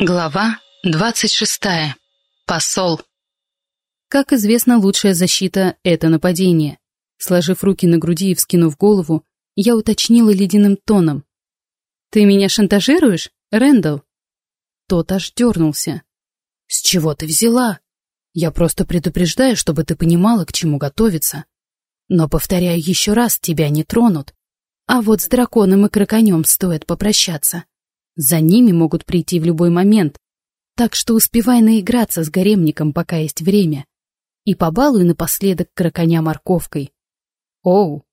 Глава двадцать шестая. Посол. Как известно, лучшая защита — это нападение. Сложив руки на груди и вскинув голову, я уточнила ледяным тоном. «Ты меня шантажируешь, Рэндалл?» Тот аж дернулся. «С чего ты взяла? Я просто предупреждаю, чтобы ты понимала, к чему готовиться. Но, повторяю еще раз, тебя не тронут. А вот с драконом и краконем стоит попрощаться. За ними могут прийти в любой момент. Так что успевай наиграться с гаремником, пока есть время. И побалуй напоследок краконя морковкой. Оу,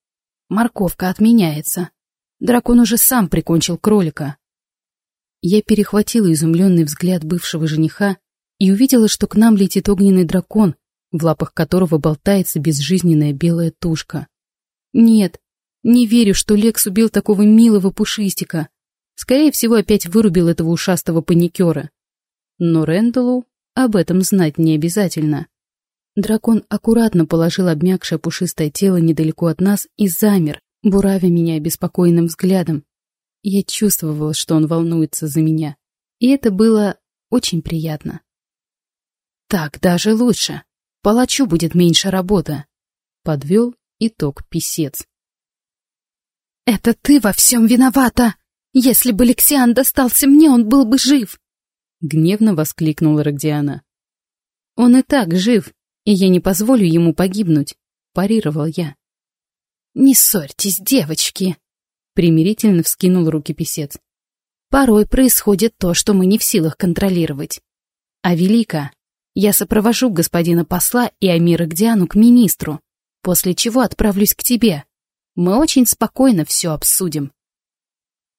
морковка отменяется. Дракон уже сам прикончил кролика. Я перехватила изумленный взгляд бывшего жениха и увидела, что к нам летит огненный дракон, в лапах которого болтается безжизненная белая тушка. Нет, не верю, что Лекс убил такого милого пушистика. Скорее всего, опять вырубил этого ушастого паникера. Но Рэндаллу об этом знать не обязательно. Дракон аккуратно положил обмякшее пушистое тело недалеко от нас и замер, буравя меня обеспокоенным взглядом. Я чувствовала, что он волнуется за меня, и это было очень приятно. Так даже лучше. Палачу будет меньше работы. Подвел итог писец. «Это ты во всем виновата! Если бы Лексиан достался мне, он был бы жив!» Гневно воскликнула Рогдиана. «Он и так жив, и я не позволю ему погибнуть», — парировал я. «Не ссорьтесь, девочки!» — примирительно вскинул руки писец. «Порой происходит то, что мы не в силах контролировать. А Велика, я сопровожу господина посла и Амира Гдиану к министру, после чего отправлюсь к тебе. Мы очень спокойно все обсудим.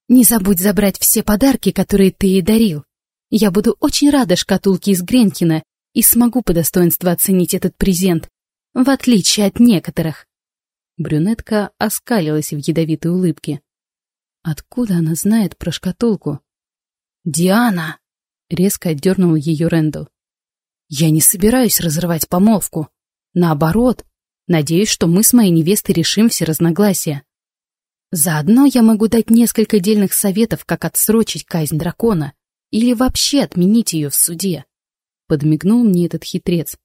Не забудь забрать все подарки, которые ты ей дарил. Я буду очень рада шкатулке из Гренкина и смогу по достоинству оценить этот презент, в отличие от некоторых. Брюнетка оскалилась в ядовитой улыбке. Откуда она знает про шкатулку? «Диана!» — резко отдернул ее Рэндалл. «Я не собираюсь разрывать помолвку. Наоборот, Надеюсь, что мы с моей невестой решим все разногласия. Заодно я могу дать несколько дельных советов, как отсрочить казнь дракона или вообще отменить ее в суде. Подмигнул мне этот хитрец.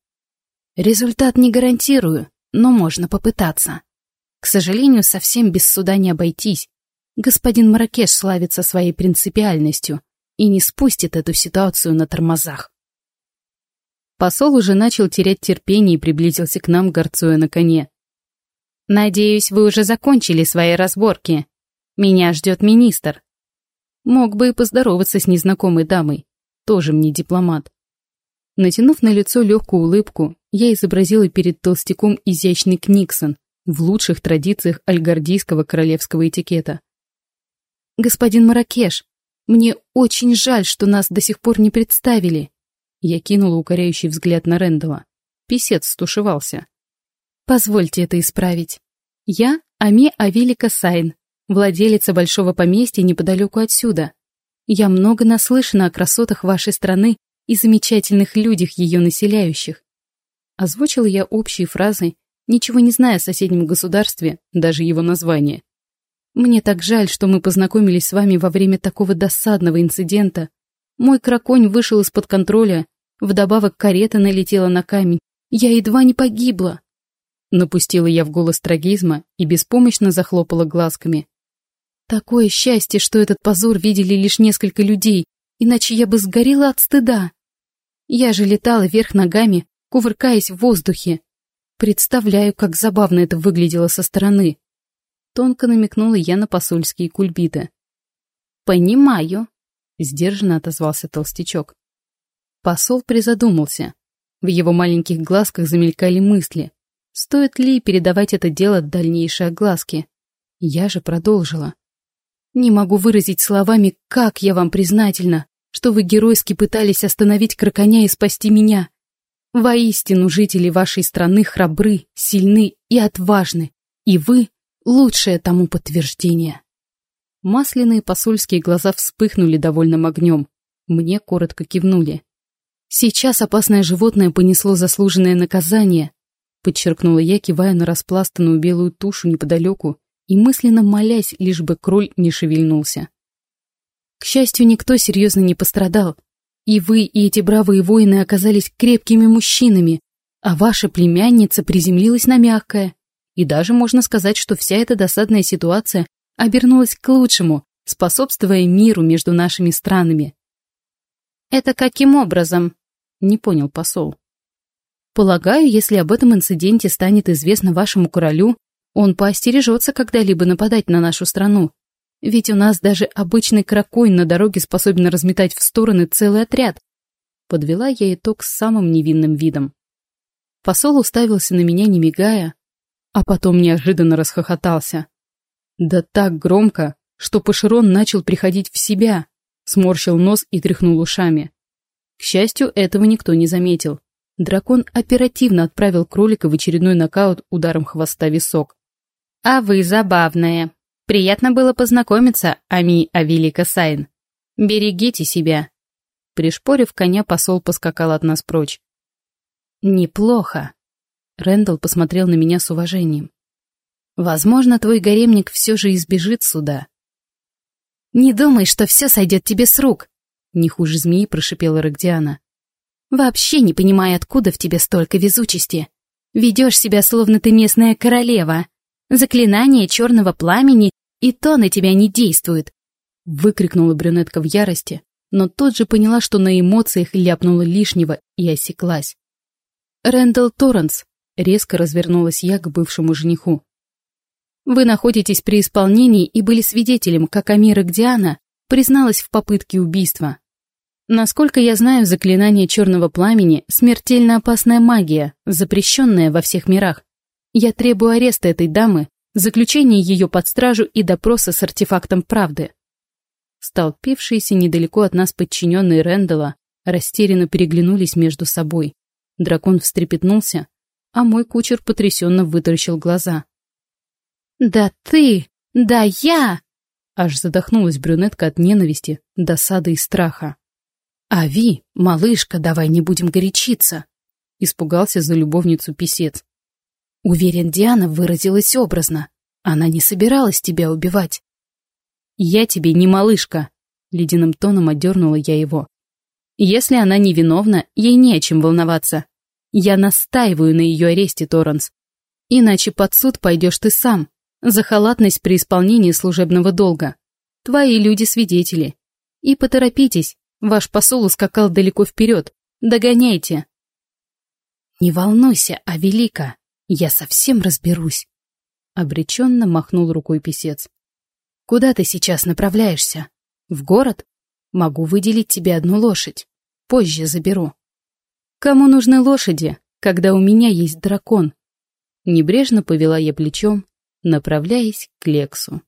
Результат не гарантирую, но можно попытаться. К сожалению, совсем без суда не обойтись. Господин Маракеш славится своей принципиальностью и не спустит эту ситуацию на тормозах. Посол уже начал терять терпение и приблизился к нам, горцуя на коне. «Надеюсь, вы уже закончили свои разборки. Меня ждет министр». Мог бы и поздороваться с незнакомой дамой. Тоже мне дипломат. Натянув на лицо легкую улыбку, я изобразила перед толстяком изящный книксон в лучших традициях альгардийского королевского этикета. «Господин Маракеш, мне очень жаль, что нас до сих пор не представили. Я кинула укоряющий взгляд на Рэндала. Песец стушевался. «Позвольте это исправить. Я Ами Авилика Сайн, владелица большого поместья неподалеку отсюда. Я много наслышана о красотах вашей страны и замечательных людях, ее населяющих. Озвучила я общие фразы, ничего не зная о соседнем государстве, даже его название. Мне так жаль, что мы познакомились с вами во время такого досадного инцидента, мой краконь вышел из-под контроля, вдобавок карета налетела на камень. Я едва не погибла. Напустила я в голос трагизма и беспомощно захлопала глазками. Такое счастье, что этот позор видели лишь несколько людей, иначе я бы сгорела от стыда. Я же летала вверх ногами, кувыркаясь в воздухе. Представляю, как забавно это выглядело со стороны. Тонко намекнула я на посольские кульбиты. «Понимаю», Сдержанно отозвался толстячок. Посол призадумался. В его маленьких глазках замелькали мысли. Стоит ли передавать это дело дальнейшей огласке? Я же продолжила. Не могу выразить словами, как я вам признательна, что вы геройски пытались остановить краконя и спасти меня. Воистину, жители вашей страны храбры, сильны и отважны, и вы — лучшее тому подтверждение. Масляные посольские глаза вспыхнули довольным огнем. Мне коротко кивнули. «Сейчас опасное животное понесло заслуженное наказание», подчеркнула я, кивая на распластанную белую тушу неподалеку и мысленно молясь, лишь бы кроль не шевельнулся. К счастью, никто серьезно не пострадал. И вы, и эти бравые воины оказались крепкими мужчинами, а ваша племянница приземлилась на мягкое. И даже можно сказать, что вся эта досадная ситуация обернулась к лучшему, способствуя миру между нашими странами. «Это каким образом?» — не понял посол. «Полагаю, если об этом инциденте станет известно вашему королю, он поостережется когда-либо нападать на нашу страну. Ведь у нас даже обычный кракой на дороге способен разметать в стороны целый отряд. Подвела я итог с самым невинным видом. Посол уставился на меня, не мигая, а потом неожиданно расхохотался. Да так громко, что Пашерон начал приходить в себя, сморщил нос и тряхнул ушами. К счастью, этого никто не заметил. Дракон оперативно отправил кролика в очередной нокаут ударом хвоста висок. «А вы забавная. Приятно было познакомиться, Ами Авелика Сайн. Берегите себя». Пришпорив коня, посол поскакал от нас прочь. «Неплохо». Рэндалл посмотрел на меня с уважением. «Возможно, твой гаремник все же избежит суда». «Не думай, что все сойдет тебе с рук», — не хуже змеи прошипела Рогдиана. «Вообще не понимаю, откуда в тебе столько везучести. Ведешь себя, словно ты местная королева. Заклинание черного пламени и то на тебя не действует», — выкрикнула брюнетка в ярости, но тут же поняла, что на эмоциях ляпнула лишнего и осеклась. «Рэндалл Торренс», — резко развернулась я к бывшему жениху. «Вы находитесь при исполнении и были свидетелем, как Амира Гдиана призналась в попытке убийства. Насколько я знаю, заклинание черного пламени — смертельно опасная магия, запрещенная во всех мирах. Я требую ареста этой дамы, заключения ее под стражу и допроса с артефактом правды». Столпившиеся недалеко от нас подчиненные Рэндалла растерянно переглянулись между собой. Дракон встрепетнулся, а мой кучер потрясенно вытаращил глаза. «Да ты! Да я!» Аж задохнулась брюнетка от ненависти, досады и страха. «Ави, малышка, давай не будем горячиться!» Испугался за любовницу писец. Уверен, Диана выразилась образно. Она не собиралась тебя убивать. «Я тебе не малышка!» Ледяным тоном отдернула я его. Если она невиновна, ей не о чем волноваться. Я настаиваю на ее аресте, Торренс. Иначе под суд пойдешь ты сам, за халатность при исполнении служебного долга. Твои люди-свидетели. И поторопитесь, ваш посол ускакал далеко вперед. Догоняйте. Не волнуйся, а велика, я совсем разберусь. Обреченно махнул рукой писец. Куда ты сейчас направляешься? В город? Могу выделить тебе одну лошадь. Позже заберу. Кому нужны лошади, когда у меня есть дракон? Небрежно повела я плечом, направляясь к Лексу.